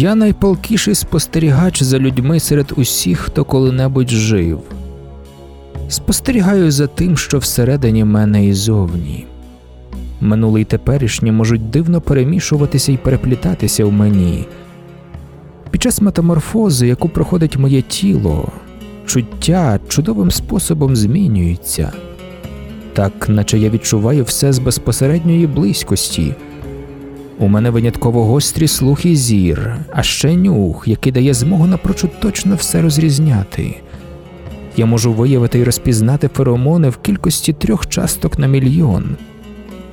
Я найпалкіший спостерігач за людьми серед усіх, хто коли-небудь жив. Спостерігаю за тим, що всередині мене і зовні. Минуле й теперішнє можуть дивно перемішуватися і переплітатися в мені. Під час метаморфози, яку проходить моє тіло, чуття чудовим способом змінюються, так наче я відчуваю все з безпосередньої близькості. У мене винятково гострі слух і зір, а ще нюх, який дає змогу напрочуд точно все розрізняти. Я можу виявити і розпізнати феромони в кількості трьох часток на мільйон.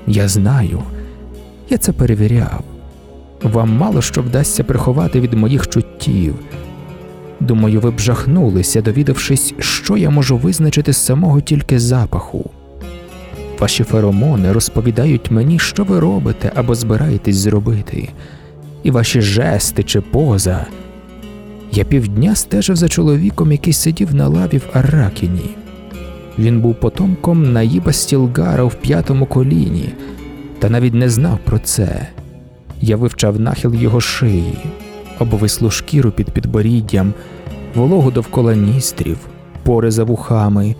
Я знаю, я це перевіряв. Вам мало що вдасться приховати від моїх чуттів. Думаю, ви б жахнулися, довідавшись, що я можу визначити з самого тільки запаху. Ваші феромони розповідають мені, що ви робите або збираєтесь зробити, і ваші жести чи поза. Я півдня стежив за чоловіком, який сидів на лаві в Арракіні. Він був потомком Наїба Стілгара в п'ятому коліні, та навіть не знав про це. Я вивчав нахил його шиї, обвислу шкіру під підборіддям, вологу довкола ністрів, пори за вухами,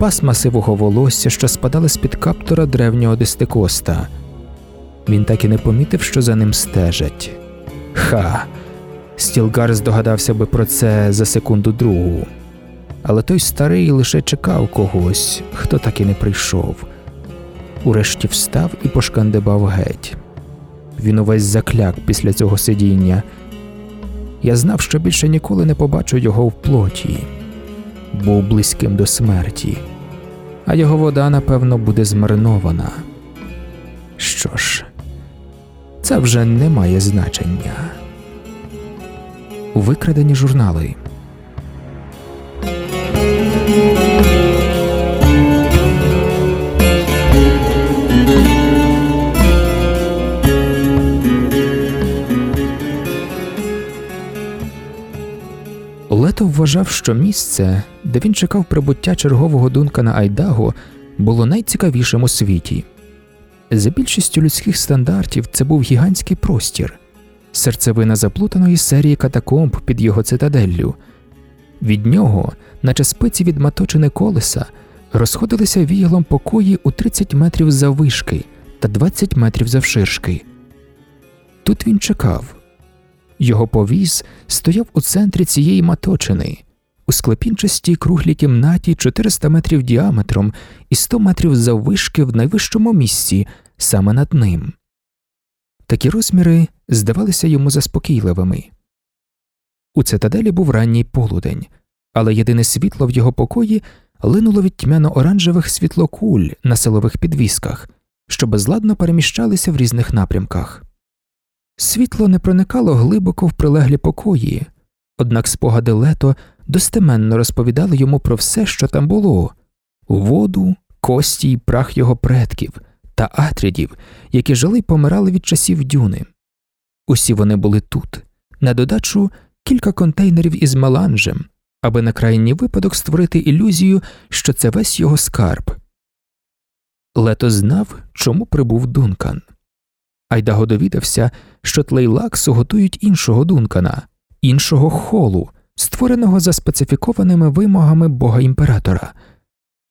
пасма сивого волосся, що спадали з під каптора древнього дистикоста. Він так і не помітив, що за ним стежать. Ха! Стілгар здогадався би про це за секунду другу. Але той старий лише чекав когось, хто так і не прийшов. Урешті встав і пошкандибав геть. Він увесь закляк після цього сидіння. Я знав, що більше ніколи не побачу його в плоті, був близьким до смерті, а його вода, напевно, буде змаринована. Що ж, це вже не має значення. Викрадені журнали. Лето вважав, що місце, де він чекав прибуття чергового Дункана Айдаго, було найцікавішим у світі. За більшістю людських стандартів це був гігантський простір, серцевина заплутаної серії катакомб під його цитаделлю. Від нього, наче спиці від маточини колеса, розходилися віялом покої у 30 метрів заввишки та 20 метрів завширшки. Тут він чекав. Його повіз стояв у центрі цієї маточини, у склепінчастій круглій кімнаті 400 метрів діаметром і 100 метрів заввишки в найвищому місці, саме над ним. Такі розміри здавалися йому заспокійливими. У цитаделі був ранній полудень, але єдине світло в його покої линуло від тьмяно-оранжевих світлокуль на силових підвісках, що безладно переміщалися в різних напрямках. Світло не проникало глибоко в прилеглі покої, однак спогади лето достеменно розповідали йому про все, що там було воду, кості й прах його предків та атрідів, які жили й помирали від часів дюни. Усі вони були тут, на додачу кілька контейнерів із меланжем, аби на крайній випадок створити ілюзію, що це весь його скарб. Лето знав, чому прибув Дункан. Айдаго довідався, що тлейлаксу готують іншого Дункана, іншого холу, створеного за специфікованими вимогами бога імператора.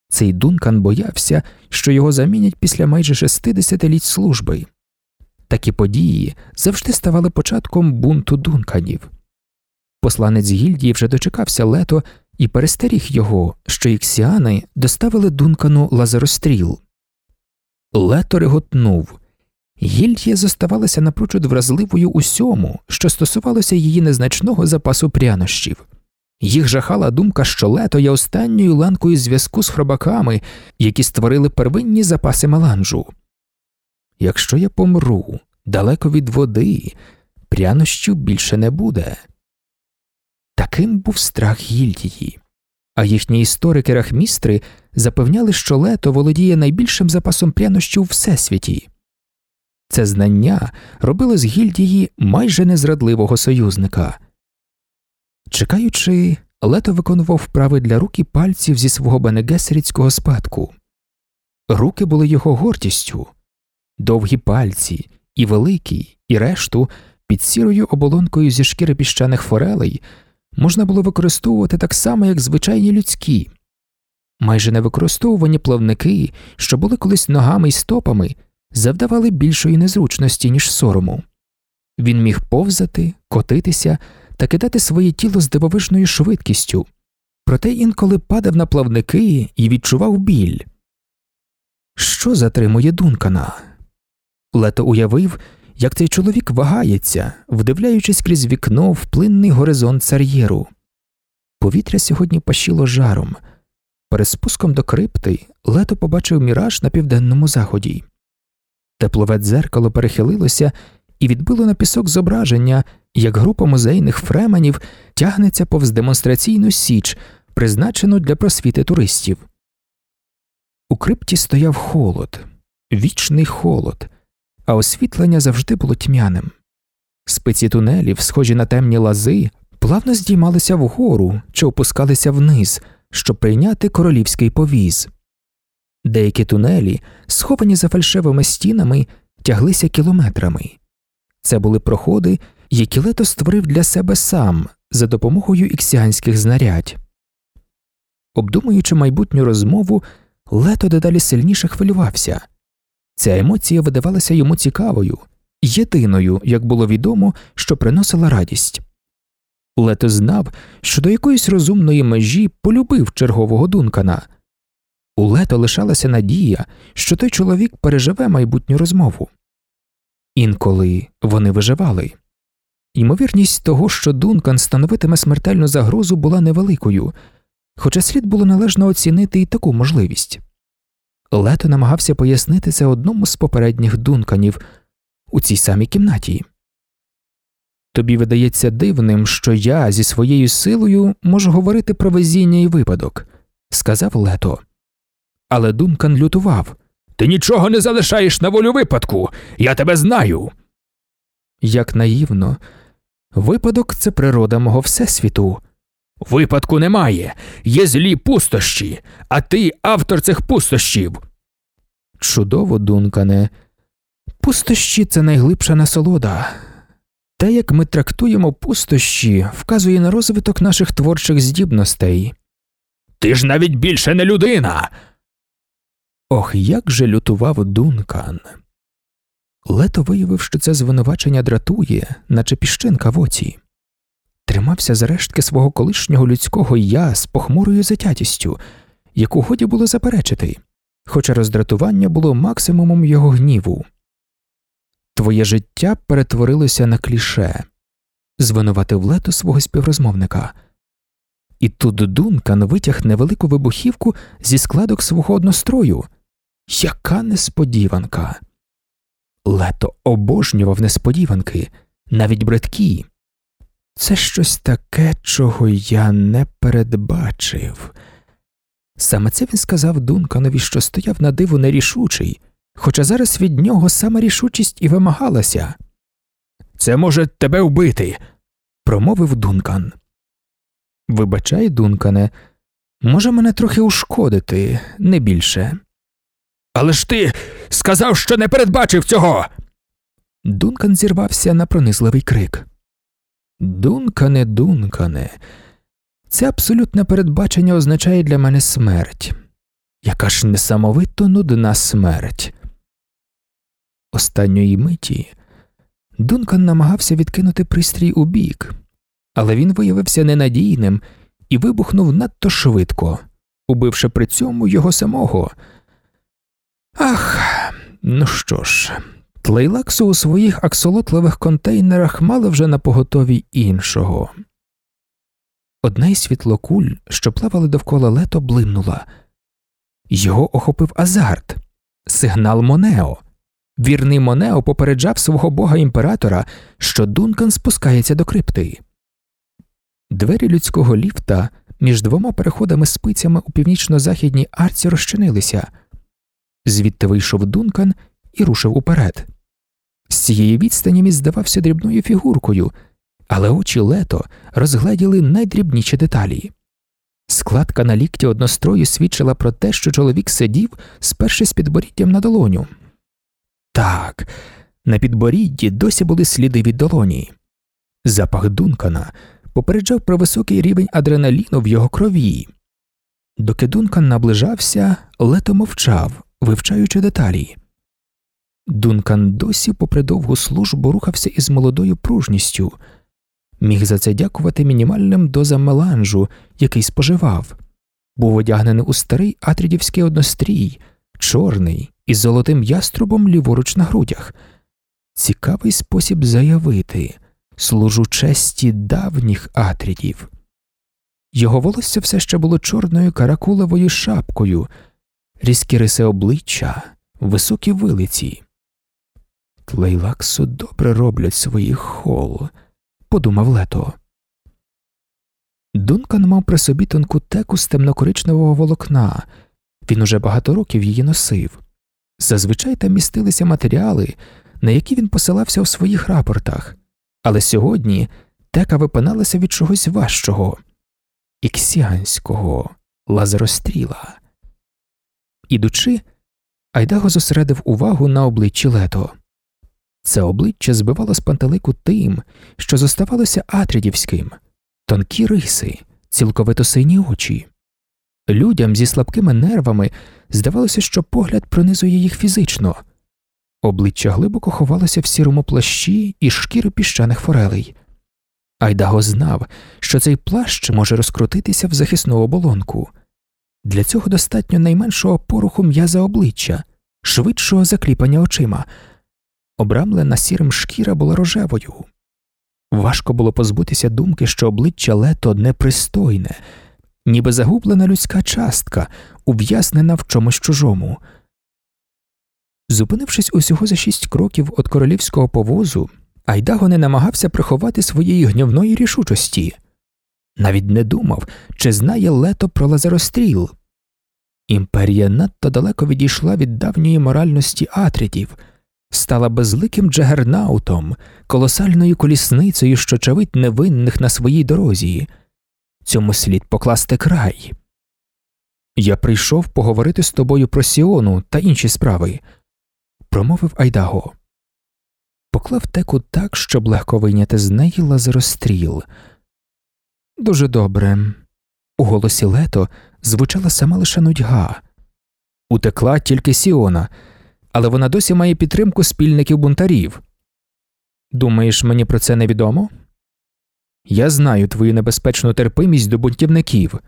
Цей Дункан боявся, що його замінять після майже 60 літ служби. Такі події завжди ставали початком бунту дунканів. Посланець гільдії вже дочекався лето і перестеріг його, що іксіани доставили дункану лазеростріл. Лето реготнув. Гільдія зоставалася напрочуд вразливою усьому, що стосувалося її незначного запасу прянощів. Їх жахала думка, що лето є останньою ланкою зв'язку з хробаками, які створили первинні запаси меланжу. Якщо я помру далеко від води, прянощів більше не буде. Таким був страх гільдії, а їхні історики рахмістри запевняли, що лето володіє найбільшим запасом прянощів у всесвіті. Це знання робило з гільдії майже незрадливого союзника. Чекаючи, лето виконував вправи для рук і пальців зі свого бенегесеріцького спадку. Руки були його гордістю, довгі пальці, і великі, і решту під сірою оболонкою зі шкіри піщаних форелей можна було використовувати так само, як звичайні людські. Майже невикористовувані плавники, що були колись ногами й стопами, завдавали більшої незручності, ніж сорому. Він міг повзати, котитися та кидати своє тіло з дивовижною швидкістю, проте інколи падав на плавники і відчував біль. Що затримує Дункана? Лето уявив, як цей чоловік вагається, вдивляючись крізь вікно в плинний горизонт цар'єру. Повітря сьогодні пащило жаром. Перед спуском до крипти лето побачив міраж на південному заході. Теплове дзеркало перехилилося і відбило на пісок зображення, як група музейних фременів тягнеться повз демонстраційну січ, призначену для просвіти туристів. У крипті стояв холод, вічний холод, а освітлення завжди було тьмяним. Спиці тунелів, схожі на темні лази, плавно здіймалися вгору чи опускалися вниз, щоб прийняти королівський повіз. Деякі тунелі, сховані за фальшивими стінами, тяглися кілометрами. Це були проходи, які лето створив для себе сам за допомогою іксіанських знарядь. Обдумуючи майбутню розмову, лето дедалі сильніше хвилювався. Ця емоція видавалася йому цікавою, єдиною, як було відомо, що приносила радість. Лето знав, що до якоїсь розумної межі полюбив чергового дункана. У лето лишалася надія, що той чоловік переживе майбутню розмову. Інколи вони виживали. Ймовірність того, що Дункан становитиме смертельну загрозу, була невеликою, хоча слід було належно оцінити і таку можливість. Лето намагався пояснити це одному з попередніх дунканів у цій самій кімнаті. Тобі видається дивним, що я зі своєю силою можу говорити про везіння і випадок, сказав Лето. Але Дункан лютував. Ти нічого не залишаєш на волю випадку, я тебе знаю. Як наївно, випадок це природа мого всесвіту. Випадку немає, є злі пустощі, а ти автор цих пустощів. Чудово, Дункане. Пустощі це найглибша насолода. Те, як ми трактуємо пустощі, вказує на розвиток наших творчих здібностей. Ти ж навіть більше не людина. Ох, як же лютував Дункан. Лето виявив, що це звинувачення дратує, наче піщинка в оці. Тримався за рештки свого колишнього людського я з похмурою затятістю, яку годі було заперечити, хоча роздратування було максимумом його гніву. Твоє життя перетворилося на кліше, звинуватив лето свого співрозмовника. І тут Дункан витяг невелику вибухівку зі складок свого однострою. Яка несподіванка! Лето обожнював несподіванки, навіть бридкі. Це щось таке, чого я не передбачив. Саме це він сказав Дунканові, що стояв на диву нерішучий, хоча зараз від нього саме рішучість і вимагалася. Це може тебе вбити, промовив Дункан. Вибачай, Дункане, може мене трохи ушкодити, не більше. Але ж ти сказав, що не передбачив цього. Дункан зірвався на пронизливий крик. Дункане, Дункане, це абсолютне передбачення означає для мене смерть. Яка ж несамовито нудна смерть. Останньої миті Дункан намагався відкинути пристрій у бік, але він виявився ненадійним і вибухнув надто швидко, убивши при цьому його самого. Ах, ну що ж, тлейлаксу у своїх аксолотливих контейнерах мали вже на поготові іншого. Одна із світлокуль, що плавали довкола лето, блимнула. Його охопив азарт, сигнал Монео. Вірний Монео попереджав свого бога імператора, що Дункан спускається до крипти. Двері людського ліфта між двома переходами спицями у північно-західній арці розчинилися. Звідти вийшов Дункан і рушив уперед. З цієї відстані міст здавався дрібною фігуркою, але очі лето розгледіли найдрібніші деталі. Складка на лікті однострою свідчила про те, що чоловік сидів, спершись підборіддям на долоню. Так, На підборідді досі були сліди від долоні. Запах Дункана попереджав про високий рівень адреналіну в його крові. Доки Дункан наближався, лето мовчав, вивчаючи деталі. Дункан досі, попри довгу службу, рухався із молодою пружністю, міг за це дякувати мінімальним дозам меланжу, який споживав, був одягнений у старий атрідівський однострій, чорний, із золотим яструбом ліворуч на грудях. Цікавий спосіб заявити служу честі давніх атрідів. Його волосся все ще було чорною каракулевою шапкою, різкі риси обличчя, високі вилиці. Тлейлаксу добре роблять своїх хол, подумав лето. Дункан мав при собі тонку теку з темнокоричневого волокна, він уже багато років її носив. Зазвичай там містилися матеріали, на які він посилався у своїх рапортах, але сьогодні тека випиналася від чогось важчого іксіанського лазеростріла. Ідучи, Айдаго зосередив увагу на обличчі лето. Це обличчя збивало з пантелику тим, що зоставалося атрідівським, тонкі риси, цілковито сині очі. Людям зі слабкими нервами здавалося, що погляд пронизує їх фізично. Обличчя глибоко ховалося в сірому плащі і шкіри піщаних форелей. Айдаго знав, що цей плащ може розкрутитися в захисну оболонку. Для цього достатньо найменшого поруху м'яза обличчя, швидшого закліпання очима. Обрамлена сірим шкіра була рожевою. Важко було позбутися думки, що обличчя лето непристойне, ніби загублена людська частка, ув'язнена в чомусь чужому. Зупинившись усього за шість кроків від королівського повозу, Айдаго не намагався приховати своєї гнівної рішучості, навіть не думав, чи знає лето про лазеростріл. Імперія надто далеко відійшла від давньої моральності атридів, стала безликим джагернаутом, колосальною колісницею, що чавить невинних на своїй дорозі. Цьому слід покласти край. Я прийшов поговорити з тобою про Сіону та інші справи, промовив Айдаго. Поклав теку так, щоб легко вийняти з неї лазеростріл. Дуже добре. У голосі лето звучала сама лише нудьга. Утекла тільки Сіона, але вона досі має підтримку спільників бунтарів. Думаєш, мені про це невідомо? Я знаю твою небезпечну терпимість до бунтівників.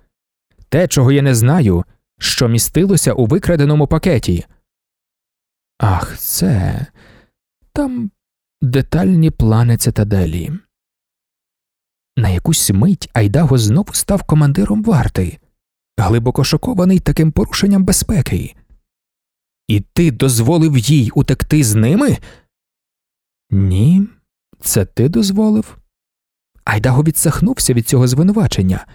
Те, чого я не знаю, що містилося у викраденому пакеті. Ах, це там детальні плани цитаделі. На якусь мить Айдаго знову став командиром варти, глибоко шокований таким порушенням безпеки. І ти дозволив їй утекти з ними? Ні, це ти дозволив. Айдаго відсахнувся від цього звинувачення.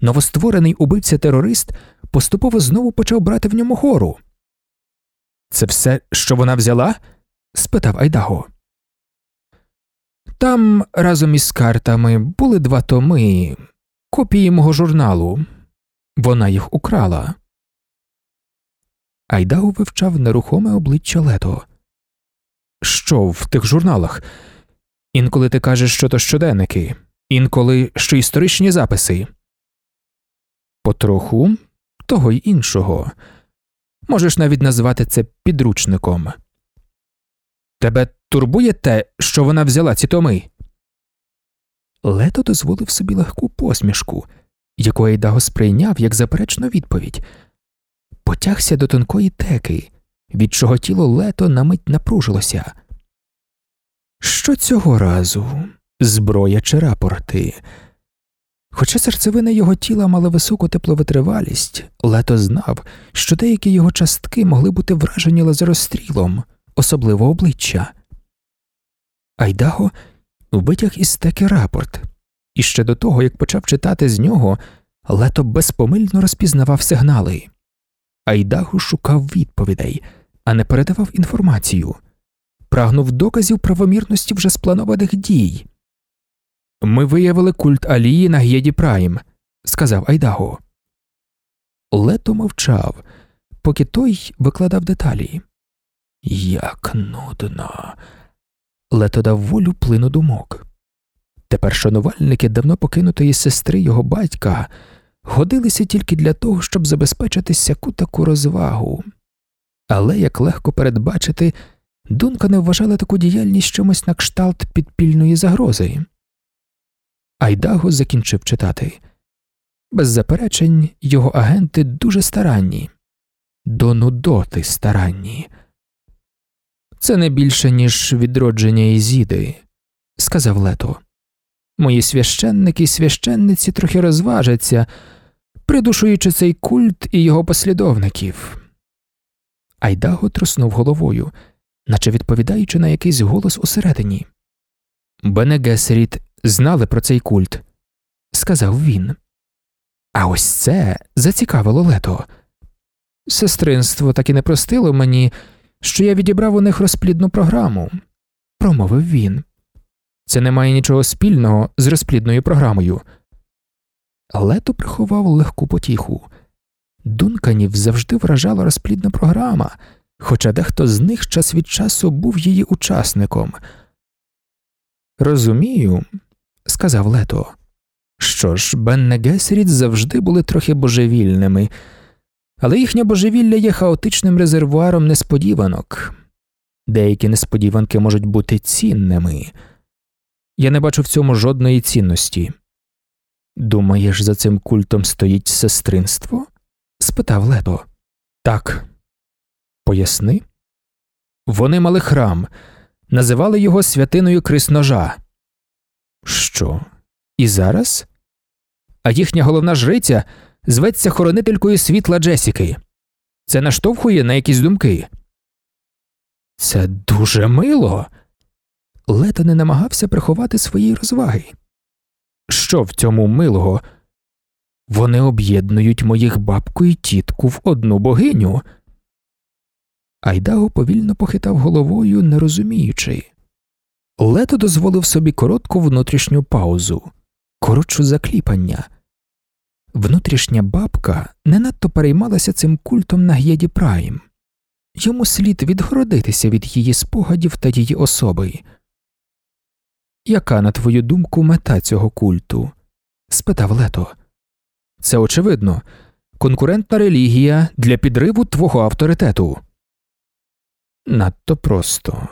Новостворений убивця терорист поступово знову почав брати в ньому гору. Це все, що вона взяла? спитав Айдаго. Там разом із картами були два томи, копії мого журналу. Вона їх украла. Айдаго вивчав нерухоме обличчя лето. Що в тих журналах? Інколи ти кажеш, що то щоденники, інколи що історичні записи. Потроху того й іншого. Можеш навіть назвати це підручником. Тебе турбує те, що вона взяла ці томи? Лето дозволив собі легку посмішку, яку Айдаго сприйняв як заперечну відповідь, потягся до тонкої теки, від чого тіло лето на мить напружилося. Що цього разу зброя чи рапорти? Хоча серцевина його тіла мала високу тепловитривалість, лето знав, що деякі його частки могли бути вражені лазерострілом, особливо обличчя. Айдаго витяг із стеки рапорт, і ще до того, як почав читати з нього, лето безпомильно розпізнавав сигнали. Айдаго шукав відповідей, а не передавав інформацію, прагнув доказів правомірності вже спланованих дій. Ми виявили культ Алії на Гєді Прайм, сказав Айдаго. Лето мовчав, поки той викладав деталі. Як нудно, Лето дав волю плину думок. Тепер шанувальники давно покинутої сестри його батька годилися тільки для того, щоб забезпечити сяку таку розвагу. Але, як легко передбачити, Дунка не вважала таку діяльність чимось на кшталт підпільної загрози. Айдаго закінчив читати. Без заперечень, його агенти дуже старанні, до нудоти старанні. Це не більше, ніж відродження Ізіди, сказав Лето. Мої священники і священниці трохи розважаться, придушуючи цей культ і його послідовників. Айдаго труснув головою, наче відповідаючи на якийсь голос усередині. Бенегесеріт знали про цей культ, сказав він. А ось це зацікавило лето. Сестринство так і не простило мені, що я відібрав у них розплідну програму, промовив він. Це не має нічого спільного з розплідною програмою. Лето приховав легку потіху. Дунканів завжди вражала розплідна програма, хоча дехто з них час від часу був її учасником. Розумію, сказав Лето. Що ж, Бене Гесеріт завжди були трохи божевільними, але їхнє божевілля є хаотичним резервуаром несподіванок. Деякі несподіванки можуть бути цінними. Я не бачу в цьому жодної цінності. Думаєш, за цим культом стоїть сестринство? спитав Лето. Так. Поясни. Вони мали храм, називали його святиною Крисножа. Що? І зараз? А їхня головна жриця зветься хоронителькою світла Джесіки. Це наштовхує на якісь думки. Це дуже мило. Лето не намагався приховати своєї розваги. Що в цьому милого? Вони об'єднують моїх бабку і тітку в одну богиню. Айдаго повільно похитав головою, не розуміючи. Лето дозволив собі коротку внутрішню паузу, коротшу закліпання. Внутрішня бабка не надто переймалася цим культом на г'єді Прайм. Йому слід відгородитися від її спогадів та її особи. Яка, на твою думку, мета цього культу? спитав Лето. Це очевидно конкурентна релігія для підриву твого авторитету. Надто просто.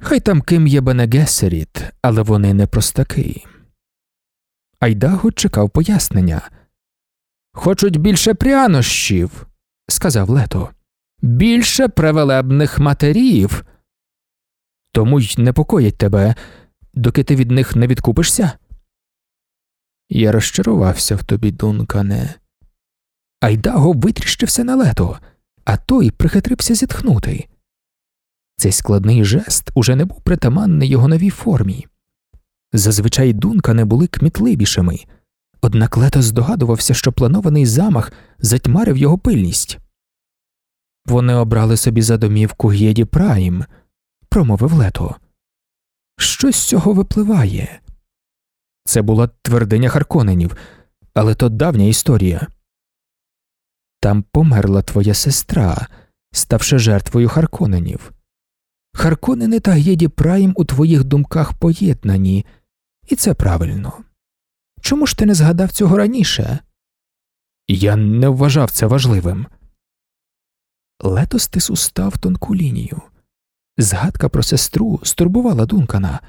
Хай там ким є Бенегесеріт, але вони не простаки. Айдаго чекав пояснення. Хочуть більше прянощів, сказав Лето, більше превелебних матерів. Тому й непокоїть тебе, доки ти від них не відкупишся. Я розчарувався в тобі, Дункане. Айдаго витріщився на лето, а той прихитрився зітхнути. Цей складний жест уже не був притаманний його новій формі. Зазвичай Дункани були кмітливішими, однак лето здогадувався, що планований замах затьмарив його пильність. Вони обрали собі за домівку Гєді Прайм, промовив лето. Що з цього випливає? Це була твердиня Харконенів, але то давня історія. Там померла твоя сестра, ставши жертвою Харконенів. Харконени та Гєді Прайм у твоїх думках поєднані, і це правильно. Чому ж ти не згадав цього раніше? Я не вважав це важливим. Лето стис устав тонку лінію. Згадка про сестру стурбувала Дункана.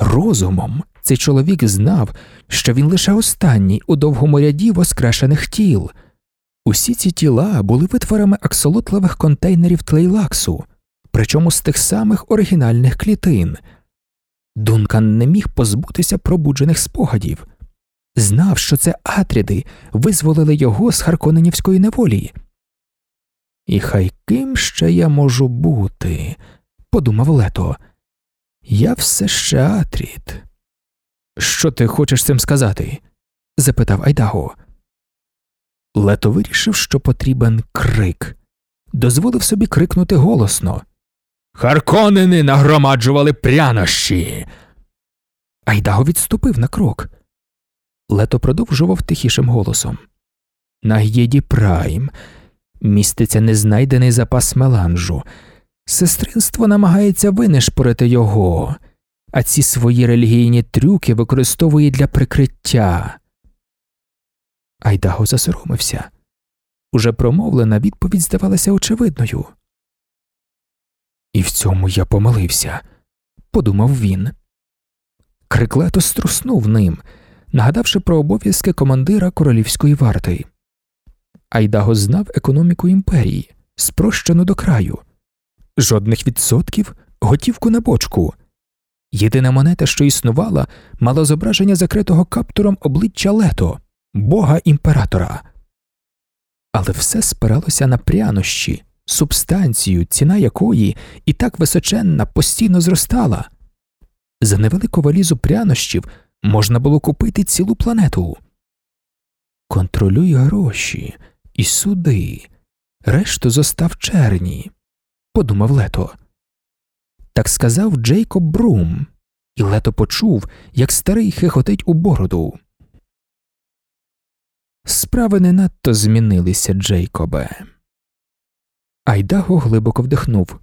Розумом цей чоловік знав, що він лише останній у довгому ряді воскрешених тіл. Усі ці тіла були витворами аксолотлових контейнерів тлейлаксу, причому з тих самих оригінальних клітин. Дункан не міг позбутися пробуджених спогадів, знав, що це атріди визволили його з Харконенівської неволі. І хай ким ще я можу бути, подумав Лето. Я все ще Атрід. Що ти хочеш цим сказати? запитав Айдаго. Лето вирішив, що потрібен крик, дозволив собі крикнути голосно. Харконини нагромаджували прянощі. Айдаго відступив на крок. Лето продовжував тихішим голосом. На Г'єді Прайм міститься незнайдений запас меланжу, Сестринство намагається винишпорити його, а ці свої релігійні трюки використовує для прикриття. Айдаго засоромився. Уже промовлена відповідь здавалася очевидною. І в цьому я помилився, подумав він. Криклето струснув ним, нагадавши про обов'язки командира королівської варти. Айдаго знав економіку імперії, спрощену до краю, жодних відсотків, готівку на бочку. Єдина монета, що існувала, мала зображення закритого каптуром обличчя лето, бога імператора. Але все спиралося на прянощі, субстанцію, ціна якої і так височенна постійно зростала. За невелику валізу прянощів можна було купити цілу планету. Контролюй гроші і суди, решту зостав черні, подумав лето. Так сказав Джейкоб Брум, і лето почув, як старий хихотить у бороду. Справи не надто змінилися, Джейкобе. Айдаго глибоко вдихнув.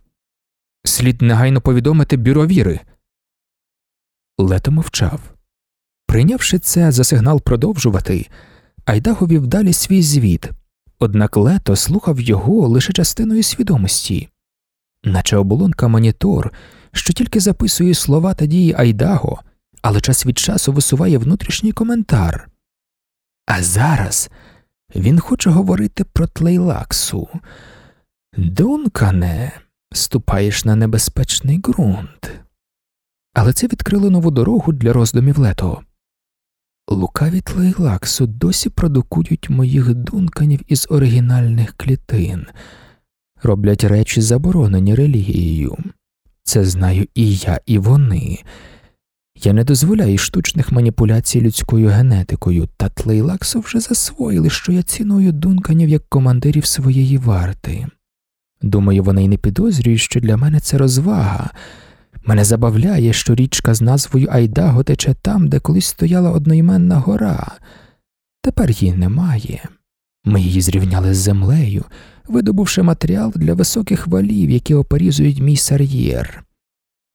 Слід негайно повідомити бюро віри. Лето мовчав. Прийнявши це за сигнал продовжувати, Айдаго вів далі свій звіт, однак лето слухав його лише частиною свідомості, наче оболонка монітор, що тільки записує слова та дії Айдаго, але час від часу висуває внутрішній коментар. А зараз він хоче говорити про тлейлаксу. Дункане, ступаєш на небезпечний ґрунт. Але це відкрило нову дорогу для роздумів лето. Лукаві тлейлаксу досі продукують моїх дунканів із оригінальних клітин, роблять речі, заборонені релігією. Це знаю і я, і вони. Я не дозволяю штучних маніпуляцій людською генетикою, та тлейлаксу вже засвоїли, що я ціную дунканів як командирів своєї варти. Думаю, вони й не підозрюють, що для мене це розвага. Мене забавляє, що річка з назвою Айдаго тече там, де колись стояла одноіменна гора. Тепер її немає. Ми її зрівняли з землею, видобувши матеріал для високих валів, які опорізують мій сар'єр.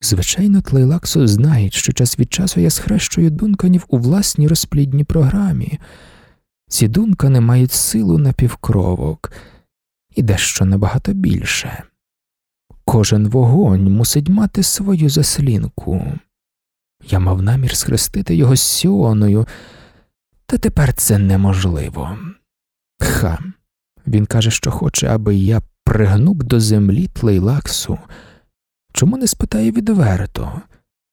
Звичайно, тлейлаксу знають, що час від часу я схрещую дунканів у власній розплідній програмі. Ці дункани мають силу напівкровок і дещо набагато більше. Кожен вогонь мусить мати свою заслінку. Я мав намір схрестити його з Сіоною, та тепер це неможливо. Ха, він каже, що хоче, аби я пригнув до землі тлейлаксу. Чому не спитає відверто?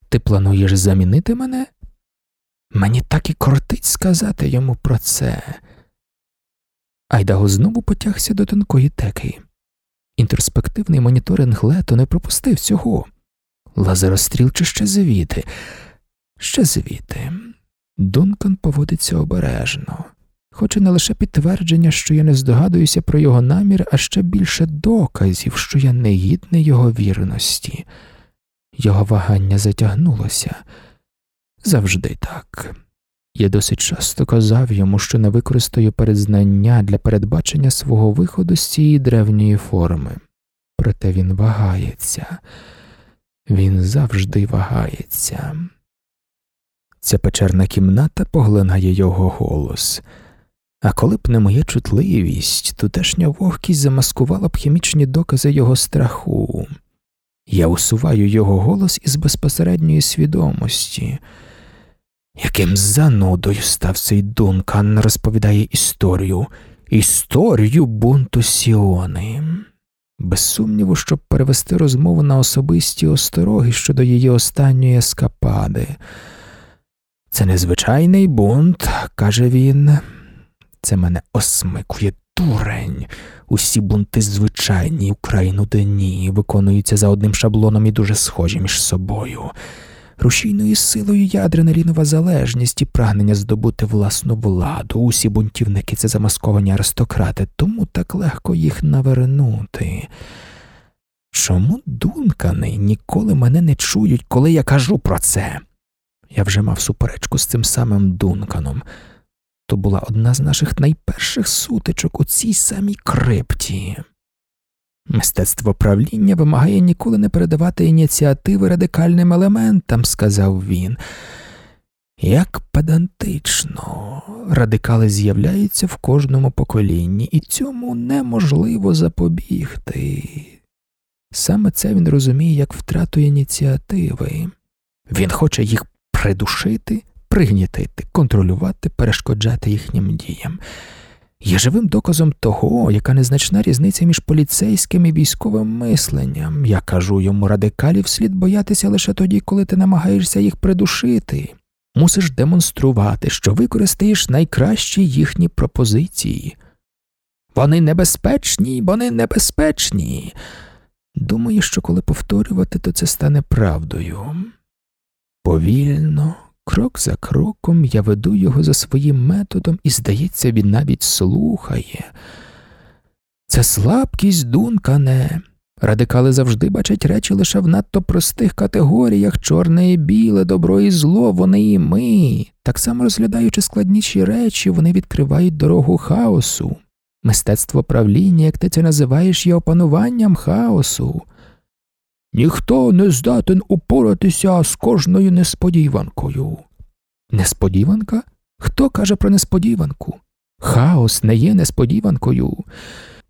Ти плануєш замінити мене? Мені так і кортить сказати йому про це. Айдаго знову потягся до тонкої теки. Інтроспективний моніторинг лето не пропустив цього. Лазеростріл чи ще звіти, ще звіти. Дункан поводиться обережно, хоче не лише підтвердження, що я не здогадуюся про його намір, а ще більше доказів, що я не гідний його вірності. Його вагання затягнулося завжди так. Я досить часто казав йому, що не використаю передзнання для передбачення свого виходу з цієї древньої форми, проте він вагається, він завжди вагається. Ця печерна кімната поглинає його голос, а коли б не моя чутливість, тутешня вогкість замаскувала б хімічні докази його страху. Я усуваю його голос із безпосередньої свідомості яким занудою став цей Дункан, розповідає історію, історію бунту Сіони. Без сумніву, щоб перевести розмову на особисті остороги щодо її останньої ескапади. Це незвичайний бунт, каже він. Це мене осмикує дурень. Усі бунти звичайні, Україну дені, виконуються за одним шаблоном і дуже схожі між собою. Рушійною силою є адреналінова залежність і прагнення здобути власну владу. Усі бунтівники це замасковані аристократи, тому так легко їх навернути. Чому дункани ніколи мене не чують, коли я кажу про це? Я вже мав суперечку з цим самим дунканом. То була одна з наших найперших сутичок у цій самій крипті. Мистецтво правління вимагає ніколи не передавати ініціативи радикальним елементам, сказав він. Як педантично, радикали з'являються в кожному поколінні, і цьому неможливо запобігти. Саме це він розуміє як втрату ініціативи. Він хоче їх придушити, пригнітити, контролювати, перешкоджати їхнім діям. Є живим доказом того, яка незначна різниця між поліцейським і військовим мисленням. Я кажу йому, радикалів слід боятися лише тоді, коли ти намагаєшся їх придушити. Мусиш демонструвати, що використаєш найкращі їхні пропозиції. Вони небезпечні, вони небезпечні. Думаю, що коли повторювати, то це стане правдою. Повільно, крок за кроком я веду його за своїм методом, і, здається, він навіть слухає. Це слабкість Дункане. Радикали завжди бачать речі лише в надто простих категоріях чорне і біле, добро і зло, вони і ми. Так само розглядаючи складніші речі, вони відкривають дорогу хаосу. Мистецтво правління, як ти це називаєш, є опануванням хаосу. Ніхто не здатен упоратися з кожною несподіванкою. Несподіванка? Хто каже про несподіванку? Хаос не є несподіванкою.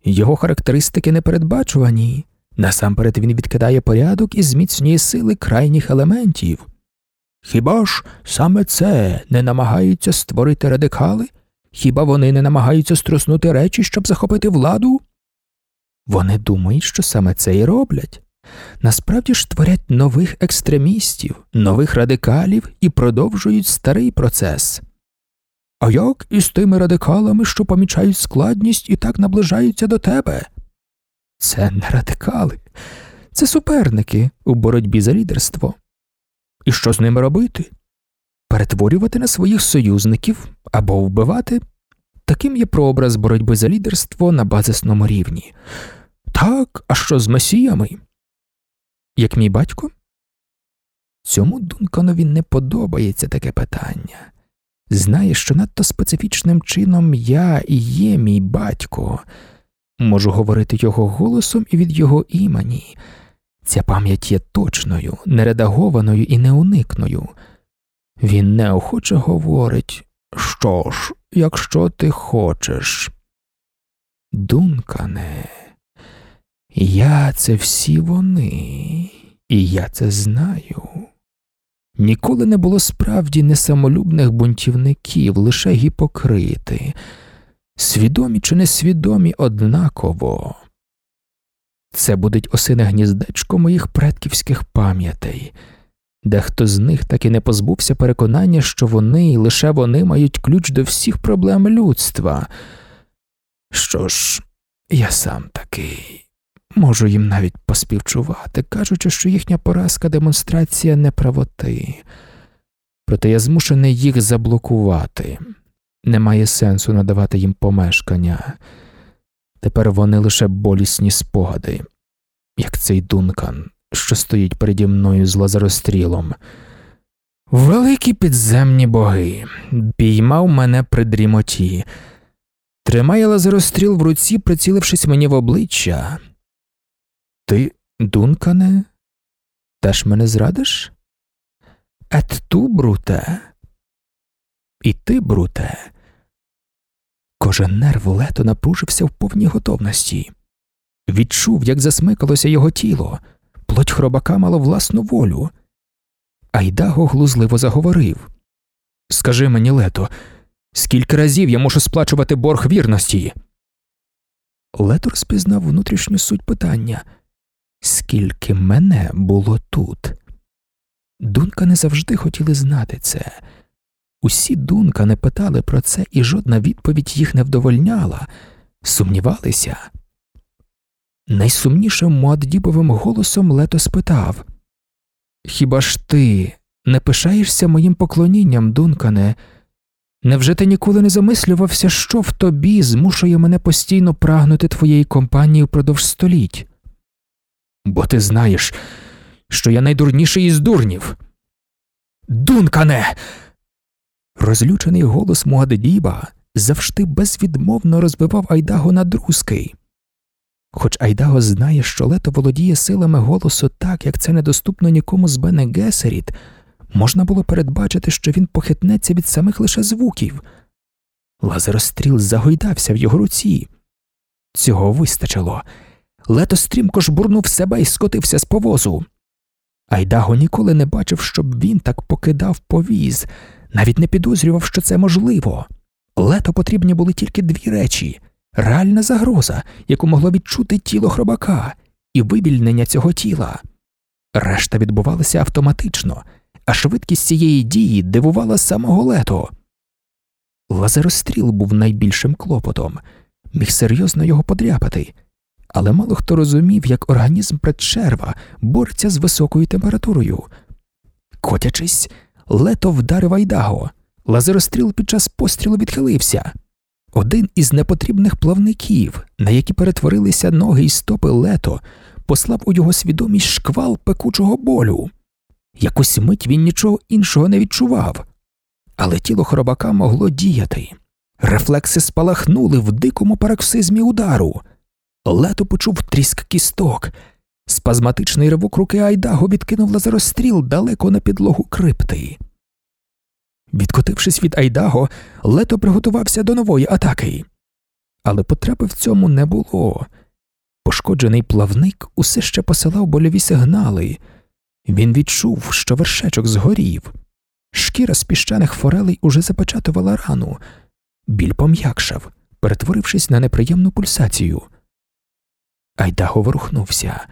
Його характеристики непередбачувані. Насамперед він відкидає порядок і зміцнює сили крайніх елементів. Хіба ж саме це не намагаються створити радикали? Хіба вони не намагаються струснути речі, щоб захопити владу? Вони думають, що саме це і роблять. Насправді ж творять нових екстремістів, нових радикалів і продовжують старий процес. А як із тими радикалами, що помічають складність і так наближаються до тебе? Це не радикали, це суперники у боротьбі за лідерство. І що з ними робити? Перетворювати на своїх союзників або вбивати? Таким є прообраз боротьби за лідерство на базисному рівні. Так, а що з месіями? Як мій батько? Цьому Дунканові не подобається таке питання. Знає, що надто специфічним чином я і є мій батько. Можу говорити його голосом і від його імені. Ця пам'ять є точною, нередагованою і неуникною. Він неохоче говорить Що ж, якщо ти хочеш. Дункане, я це всі вони, і я це знаю. Ніколи не було справді несамолюбних бунтівників, лише гіпокрити, свідомі чи несвідомі однаково. Це будуть осине гніздечко моїх предківських пам'ятей. Дехто з них так і не позбувся переконання, що вони лише вони мають ключ до всіх проблем людства. Що ж, я сам такий. Можу їм навіть поспівчувати, кажучи, що їхня поразка демонстрація неправоти, проте я змушений їх заблокувати. Немає сенсу надавати їм помешкання. Тепер вони лише болісні спогади, як цей дункан, що стоїть переді мною з лазарострілом. Великі підземні боги піймав мене при дрімоті, тримає лазаростріл в руці, прицілившись мені в обличчя. Ти, Дункане, теж мене зрадиш? Ет ту, бруте. І ти, бруте. Кожен нерв лето напружився в повній готовності. Відчув, як засмикалося його тіло, плоть хробака мала власну волю. Айдаго глузливо заговорив Скажи мені, лето, скільки разів я мушу сплачувати борг вірності? Лето розпізнав внутрішню суть питання скільки мене було тут. Дунка не завжди хотіли знати це. Усі Дунка не питали про це, і жодна відповідь їх не вдовольняла, сумнівалися. Найсумнішим Муаддібовим голосом лето спитав Хіба ж ти не пишаєшся моїм поклонінням, Дункане? Невже ти ніколи не замислювався, що в тобі змушує мене постійно прагнути твоєї компанії впродовж століть? Бо ти знаєш, що я найдурніший із дурнів. Дункане. Розлючений голос Муаддіба завжди безвідмовно розбивав Айдаго на друзки. Хоч Айдаго знає, що Лето володіє силами голосу так, як це недоступно нікому з Бене Гесеріт, можна було передбачити, що він похитнеться від самих лише звуків. Лазеростріл загойдався в його руці. Цього вистачило. Лето стрімко жбурнув себе і скотився з повозу. Айдаго ніколи не бачив, щоб він так покидав повіз, навіть не підозрював, що це можливо. Лето потрібні були тільки дві речі реальна загроза, яку могло відчути тіло хробака, і вивільнення цього тіла. Решта відбувалася автоматично, а швидкість цієї дії дивувала самого лето. Лазеростріл був найбільшим клопотом, міг серйозно його подряпати, але мало хто розумів, як організм предчерва бореться з високою температурою. Котячись, лето вдарив Айдаго. Лазеростріл під час пострілу відхилився. Один із непотрібних плавників, на які перетворилися ноги й стопи лето, послав у його свідомість шквал пекучого болю. Якусь мить він нічого іншого не відчував, але тіло хробака могло діяти. Рефлекси спалахнули в дикому пароксизмі удару. Лето почув тріск кісток. Спазматичний ривок руки Айдаго відкинув лазеростріл далеко на підлогу крипти. Відкотившись від Айдаго, лето приготувався до нової атаки. Але потреби в цьому не було. Пошкоджений плавник усе ще посилав больові сигнали. Він відчув, що вершечок згорів. Шкіра з піщаних форелей уже запечатувала рану, біль пом'якшав, перетворившись на неприємну пульсацію. Айдаго ворухнувся.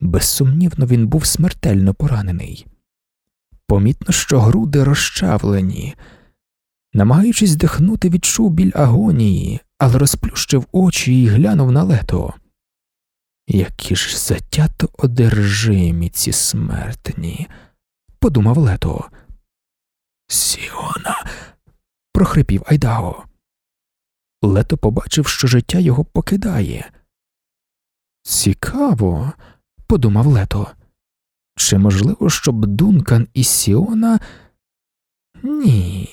Безсумнівно, він був смертельно поранений. Помітно, що груди розчавлені. Намагаючись дихнути, відчув біль агонії, але розплющив очі і глянув на лето. Які ж затято одержимі ці смертні, подумав лето. Сіона. прохрипів Айдаго. Лето побачив, що життя його покидає. Цікаво, подумав лето. Чи можливо, щоб Дункан і Сіона? Ні.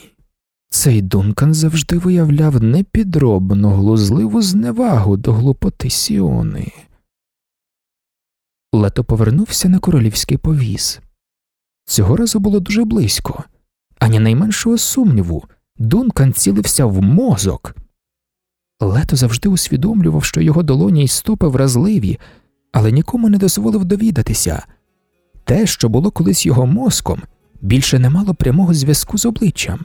Цей Дункан завжди виявляв непідробну глузливу зневагу до глупоти Сіони. Лето повернувся на королівський повіз. Цього разу було дуже близько, ані найменшого сумніву, Дункан цілився в мозок. Лето завжди усвідомлював, що його долоні й стопи вразливі, але нікому не дозволив довідатися. Те, що було колись його мозком, більше не мало прямого зв'язку з обличчям,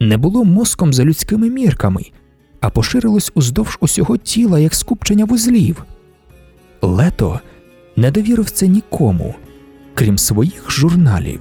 не було мозком за людськими мірками, а поширилось уздовж усього тіла як скупчення вузлів. Лето не довірив це нікому, крім своїх журналів.